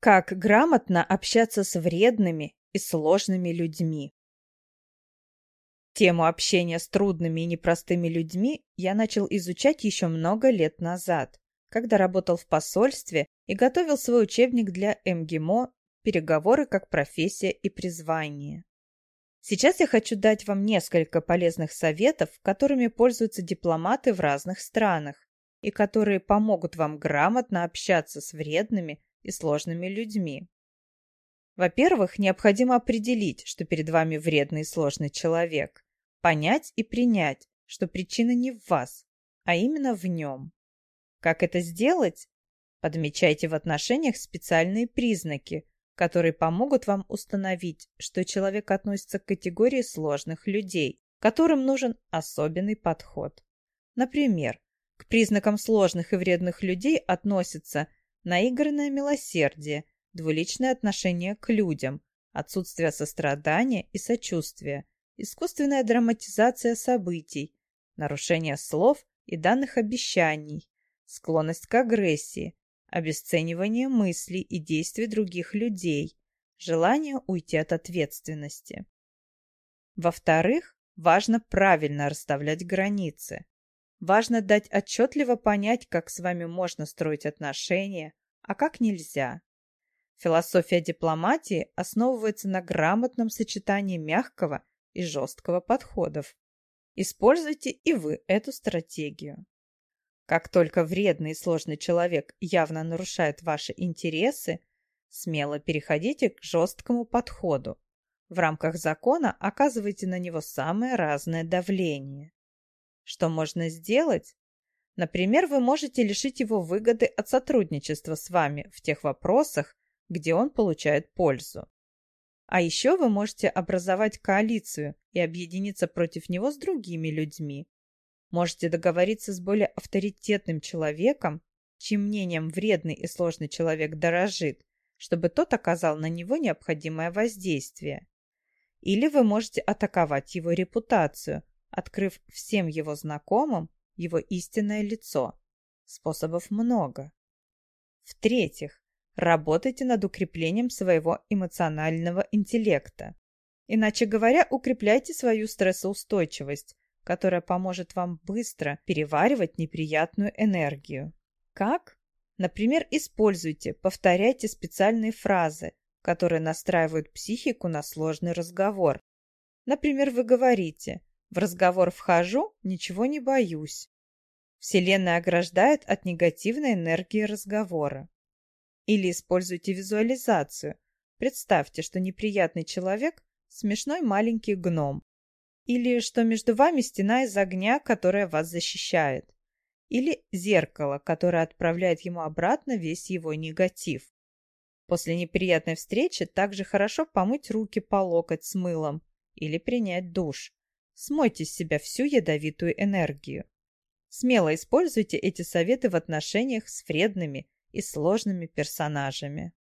Как грамотно общаться с вредными и сложными людьми. Тему общения с трудными и непростыми людьми я начал изучать еще много лет назад, когда работал в посольстве и готовил свой учебник для МГИМО «Переговоры как профессия и призвание». Сейчас я хочу дать вам несколько полезных советов, которыми пользуются дипломаты в разных странах и которые помогут вам грамотно общаться с вредными и сложными людьми. Во-первых, необходимо определить, что перед вами вредный и сложный человек, понять и принять, что причина не в вас, а именно в нем. Как это сделать? Подмечайте в отношениях специальные признаки, которые помогут вам установить, что человек относится к категории сложных людей, которым нужен особенный подход. Например, к признакам сложных и вредных людей относятся наигранное милосердие, двуличное отношение к людям, отсутствие сострадания и сочувствия, искусственная драматизация событий, нарушение слов и данных обещаний, склонность к агрессии, обесценивание мыслей и действий других людей, желание уйти от ответственности. Во-вторых, важно правильно расставлять границы. Важно дать отчетливо понять, как с вами можно строить отношения, а как нельзя. Философия дипломатии основывается на грамотном сочетании мягкого и жесткого подходов. Используйте и вы эту стратегию. Как только вредный и сложный человек явно нарушает ваши интересы, смело переходите к жесткому подходу. В рамках закона оказывайте на него самое разное давление. Что можно сделать? Например, вы можете лишить его выгоды от сотрудничества с вами в тех вопросах, где он получает пользу. А еще вы можете образовать коалицию и объединиться против него с другими людьми. Можете договориться с более авторитетным человеком, чьим мнением вредный и сложный человек дорожит, чтобы тот оказал на него необходимое воздействие. Или вы можете атаковать его репутацию, открыв всем его знакомым его истинное лицо. Способов много. В-третьих, работайте над укреплением своего эмоционального интеллекта. Иначе говоря, укрепляйте свою стрессоустойчивость, которая поможет вам быстро переваривать неприятную энергию. Как? Например, используйте, повторяйте специальные фразы, которые настраивают психику на сложный разговор. Например, вы говорите в разговор вхожу, ничего не боюсь. Вселенная ограждает от негативной энергии разговора. Или используйте визуализацию. Представьте, что неприятный человек – смешной маленький гном. Или что между вами стена из огня, которая вас защищает. Или зеркало, которое отправляет ему обратно весь его негатив. После неприятной встречи также хорошо помыть руки по локоть с мылом или принять душ. Смойте с себя всю ядовитую энергию. Смело используйте эти советы в отношениях с вредными и сложными персонажами.